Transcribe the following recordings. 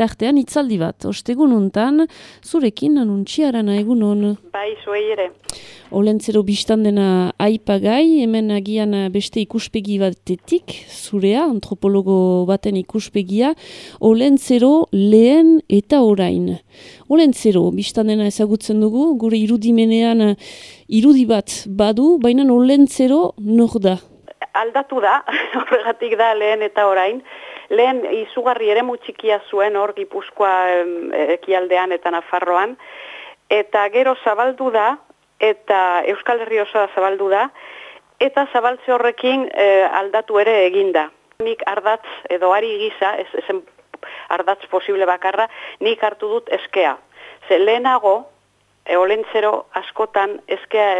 tartean itzaldi bat. Ostegun untan, zurekin anuntxiarana egun hon. Bai, zuei ere. Olentzero biztan dena aipagai, hemen agian beste ikuspegi batetik, zurea, antropologo baten ikuspegia, Olentzero lehen eta orain. Olentzero biztan dena ezagutzen dugu, gure irudimenean irudi bat badu, baina Olentzero nor da? Aldatu da, horregatik da lehen eta orain lehen izugarri ere mutxikia zuen hor gipuzkoa ekialdean eta nafarroan, eta gero zabaldu da, eta Euskal Herri osoa zabaldu da, eta zabaltze horrekin e, aldatu ere eginda. Nik ardatz edo ari gisa, ez, ezen ardatz posible bakarra, nik hartu dut eskea. Ze lehenago, e, olentzero askotan eskea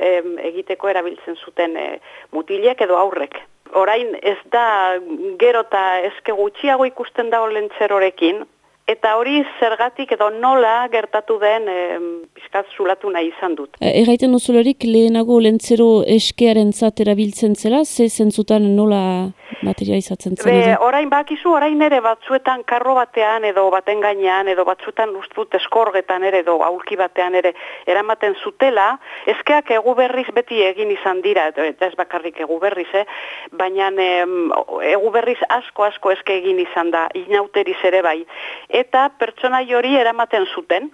egiteko erabiltzen zuten e, mutilek edo aurrek orain ez da gero eta eske gutxiago ikusten da olentzerorekin, eta hori zergatik edo nola gertatu den e, pizkat zulatu nahi izan dut. E, erraiten ozulorik lehenago olentzero eskearen zatera biltzen zela, ze zentzutan nola materializatzen zen? Be, orain bakizu, orain ere batzuetan karro batean edo baten gainean edo batzuetan ustut eskorgetan ere edo aulki batean ere eramaten zutela, eskeak egu berriz beti egin izan dira, eta ez bakarrik egu berriz, eh? baina egu berriz asko asko eske egin izan da, inauteriz ere bai. Eta pertsona hori eramaten zuten,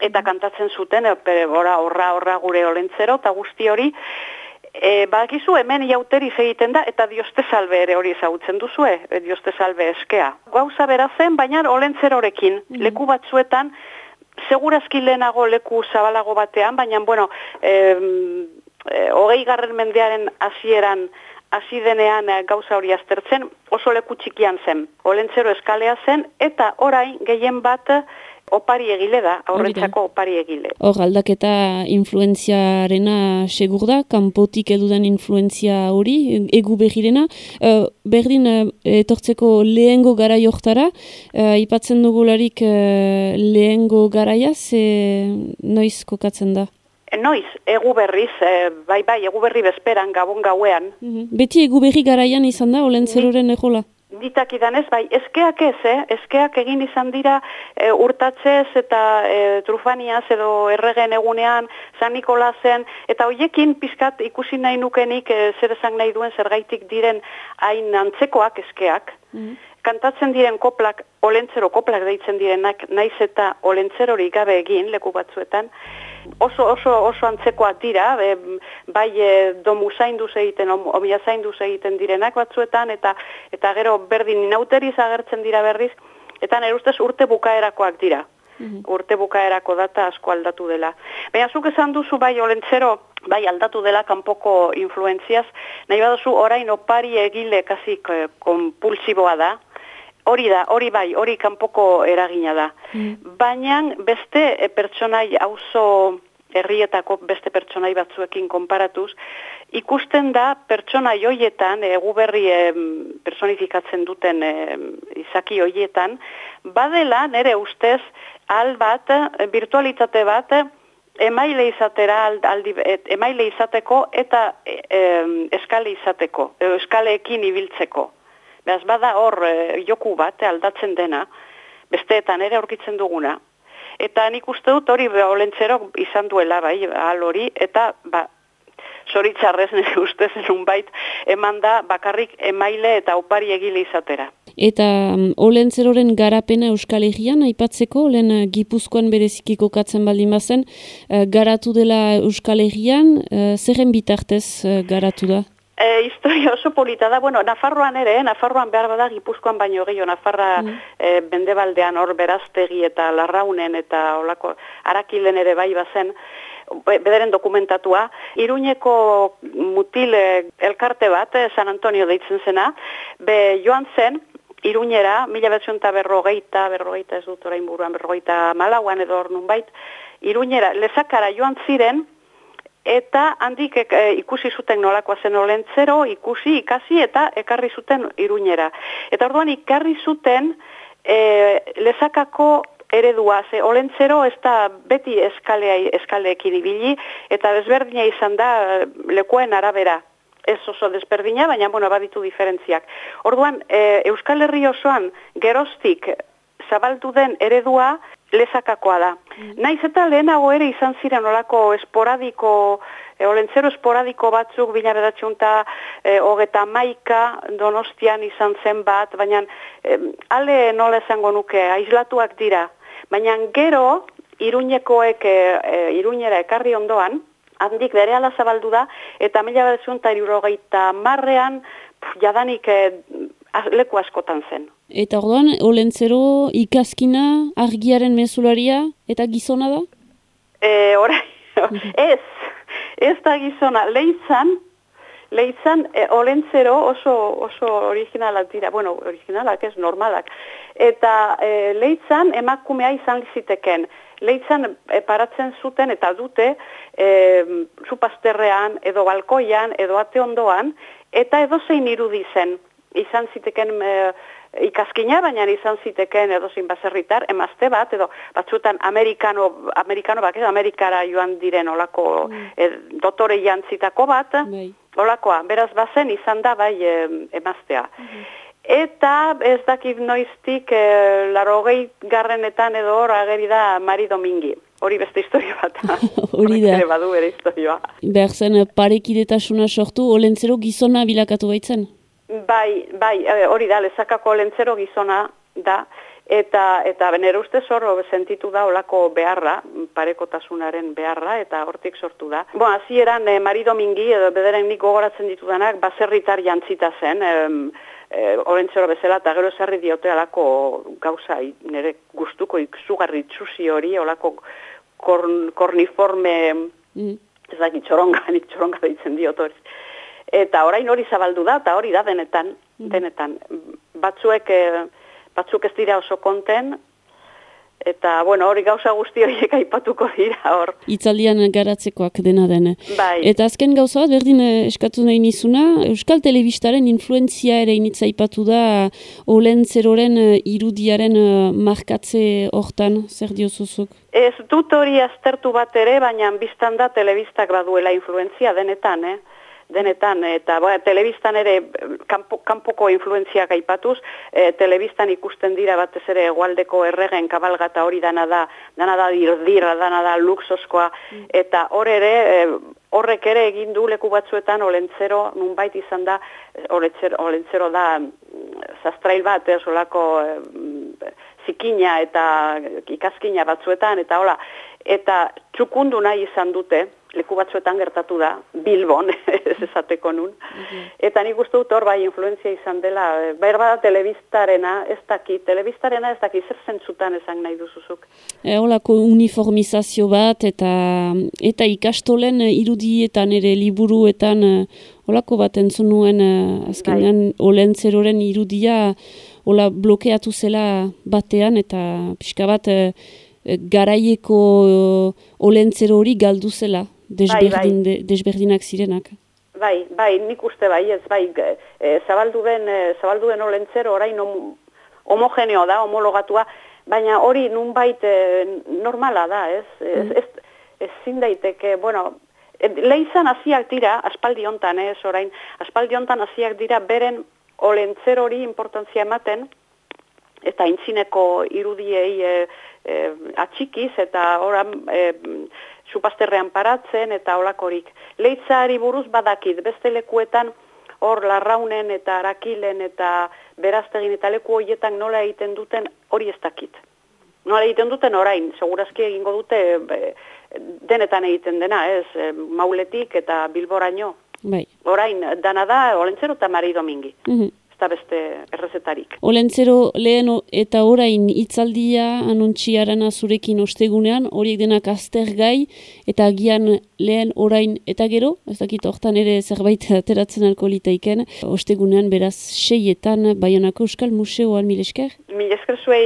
eta kantatzen zuten, ora, horra, horra gure olentzero, eta guzti hori, E, bakizu hemen jauteri egiten da eta dioste salbe ere hori ezagutzen duzue, e, dioste salbe eskea. Gauza bera zen, baina olentzer horekin, mm. leku batzuetan, segurazki lehenago leku zabalago batean, baina, bueno, e, e, hogei garren mendearen hasieran hasi denean gauza hori aztertzen, oso leku txikian zen. Olentzero eskalea zen, eta orain gehien bat opari egile da, aurrentzako opari egile. Hor, aldaketa influenziarena segur da, kanpotik eduden influenzia hori, egu behirena. Uh, berdin, uh, etortzeko lehengo gara joktara, uh, ipatzen dugularik uh, lehengo garaia, ze noiz kokatzen da? Noiz, egu berriz, bai bai, egu berri bezperan, gabon gauean. Mhm. Beti egu berri garaian izan da, olentzeroren ejola? Ditak idanez, bai, eskeak ez, eh? eskeak egin izan dira e, urtatzez eta e, trufaniaz edo erregen egunean, San Nikolazen, eta hoiekin pizkat ikusi nahi nukenik e, zer esan nahi duen zergaitik diren hain antzekoak eskeak. Mm Kantatzen diren koplak, olentzero koplak deitzen direnak, naiz eta olentzerori gabe egin leku batzuetan, oso oso oso antzekoak dira, e, bai e, domu zaindu egiten, omia zaindu egiten direnak batzuetan, eta eta gero berdin inauteriz agertzen dira berriz, eta nire ustez urte bukaerakoak dira. Mhm. Urte bukaerako data asko aldatu dela. Baina zuk esan duzu bai olentzero, bai aldatu dela kanpoko influenziaz, nahi baduzu orain opari egile kasi eh, kompulsiboa da, Hori da, hori bai, hori kanpoko eragina da. Mm. Baina beste e, pertsonai auzo herrietako beste pertsonai batzuekin konparatuz, ikusten da pertsona joietan, egu berri personifikatzen duten e, izaki joietan, badela nere ustez al bat, virtualitate bat, emaile izatera aldi, emaile izateko eta e, eskale izateko, eskaleekin ibiltzeko. Beaz bada hor joku bat aldatzen dena, besteetan ere aurkitzen duguna. Eta nik uste dut hori olentzero izan duela bai, ahal hori, eta ba, zoritzarrez nire ustez bait, eman da bakarrik emaile eta opari egile izatera. Eta um, olentzeroren garapena Euskal Herrian, aipatzeko, lehen uh, gipuzkoan berezikiko katzen baldin bazen, uh, garatu dela Euskal Herrian, uh, zerren bitartez garatu da? E, historia oso polita da, bueno, Nafarroan ere, eh, Nafarroan behar bada Gipuzkoan baino gehiago, Nafarra mm. e, bendebaldean hor beraztegi eta larraunen eta olako arakilen ere bai bazen, bederen dokumentatua, Iruñeko mutil elkarte bat, eh, San Antonio deitzen zena, be joan zen, Iruñera, mila betzion eta berrogeita, berrogeita ez dut orain buruan, berrogeita malauan edo hor nun bait, Iruñera, lezakara joan ziren, eta handik e, ikusi zuten nolakoa zen olentzero, ikusi, ikasi eta ekarri zuten iruñera. Eta orduan ikarri zuten e, lezakako eredua, ze olentzero ez da beti eskalea, eskaleekin ibili, eta desberdina izan da e, lekuen arabera. Ez oso desberdina, baina bueno, baditu diferentziak. Orduan, e, Euskal Herri osoan geroztik zabaldu den eredua lezakakoa da. Mm. Naiz eta lehenago ere izan ziren olako esporadiko, e, olentzero esporadiko batzuk, bina bedatxunta, e, hogeta maika donostian izan zen bat, baina e, ale nola esango nuke, aislatuak dira. Baina gero, iruñekoek e, e, iruñera ekarri ondoan, handik bere ala zabaldu da, eta mila bedatxunta irurogeita marrean, jadanik e, leku askotan zen. Eta orduan, olentzero ikaskina argiaren mezularia eta gizona da? E, orai, ez, ez da gizona, lehitzan, lehitzan e, olentzero oso, oso originalak dira, bueno, originalak ez, normalak. Eta e, lehitzan emakumea izan ziteken, lehitzan e, paratzen zuten eta dute e, zupazterrean, edo balkoian, edo ate ondoan, eta edo zein irudi zen izan ziteken e, ikaskina, baina izan ziteken edozin baserritar, emazte bat, edo batzutan amerikano, amerikano bak, amerikara joan diren olako mm. e, dotore jantzitako bat, bai. olakoa, beraz bazen izan da bai e, emaztea. Mm-hmm. Eta ez dakit noiztik e, larogei garrenetan edo hor ageri da Mari Domingi. Hori beste historia bat. Hori da. badu ere historioa. Behar zen parekidetasuna sortu, olentzero gizona bilakatu baitzen? Bai, bai, e, hori da, lezakako lentzero gizona da, eta eta benera uste zorro sentitu da olako beharra, parekotasunaren beharra, eta hortik sortu da. Bo, hazi eran, e, Mari Domingi, edo bederen nik gogoratzen ditudanak, baserritar jantzita zen, e, e, olentzero bezala, eta gero zerri diote alako gauza, nire gustuko ikzugarri txusi hori, olako korn, korniforme, mm. ez dakit, txoronga, nik txoronga ditzen diot hori eta orain hori zabaldu da, eta hori da denetan, mm. denetan. Batzuek, e, batzuk ez dira oso konten, eta, bueno, hori gauza guzti horiek aipatuko dira hor. Itzaldian garatzekoak dena den. Bai. Eta azken gauza bat, berdin eh, eskatu nahi nizuna, Euskal Telebistaren influenzia ere initza aipatu da Olentzeroren eh, irudiaren markatze hortan, zer diozuzuk? Ez dut hori aztertu bat ere, baina biztan da telebistak baduela influenzia denetan, eh? Denetan, eta ba, telebistan ere kanpo, kanpoko influenziak aipatuz, e, telebistan ikusten dira batez ere egualdeko erregen kabalgata hori dana da, dana da dirdira, dana da luxoskoa, mm. eta hor ere, e, horrek ere egin du leku batzuetan olentzero, nunbait izan da, olentzero, olentzero da zastrail bat, ez olako e, zikina eta ikaskina batzuetan, eta hola, eta txukundu nahi izan dute, leku batzuetan gertatu da, Bilbon, ez esateko nun. Mhm. Eta nik uste dut hor bai influenzia izan dela, behar bada telebistarena ez daki, telebistarena ez daki, zer zentzutan esan nahi duzuzuk. E, olako uniformizazio bat eta eta ikastolen irudietan ere liburuetan olako bat entzun nuen azkenean bai. olentzeroren irudia ola blokeatu zela batean eta pixka bat garaieko olentzero hori galdu zela desberdin, bai, bai. desberdinak zirenak. Bai, bai, nik uste bai, ez bai, e, zabaldu den, e, zabaldu den olentzero orain homogeneo da, homologatua, baina hori nunbait e, normala da, ez? Ez, mm. ez, ez zindaiteke, bueno, e, lehizan hasiak dira, aspaldi hontan, ez orain, aspaldi hontan hasiak dira beren olentzero hori importantzia ematen, eta intzineko irudiei e, e, atxikiz, eta oran, e, supazterrean paratzen eta olakorik. Leitzari buruz badakit, beste lekuetan hor larraunen eta arakilen eta beraztegin eta leku horietan nola egiten duten hori ez dakit. Nola egiten duten orain, segurazki egingo dute denetan egiten dena, ez, e, mauletik eta bilboraino. Bai. Orain, dana da, olentzero eta mari domingi. Mm eta beste errezetarik. Olentzero lehen eta orain itzaldia anontxiaran azurekin ostegunean, horiek denak aztergai eta agian lehen orain eta gero, ez dakit hortan ere zerbait ateratzen alkoholitaiken, ostegunean beraz seietan Baionako Euskal Museoan mil esker? Mil esker zuei.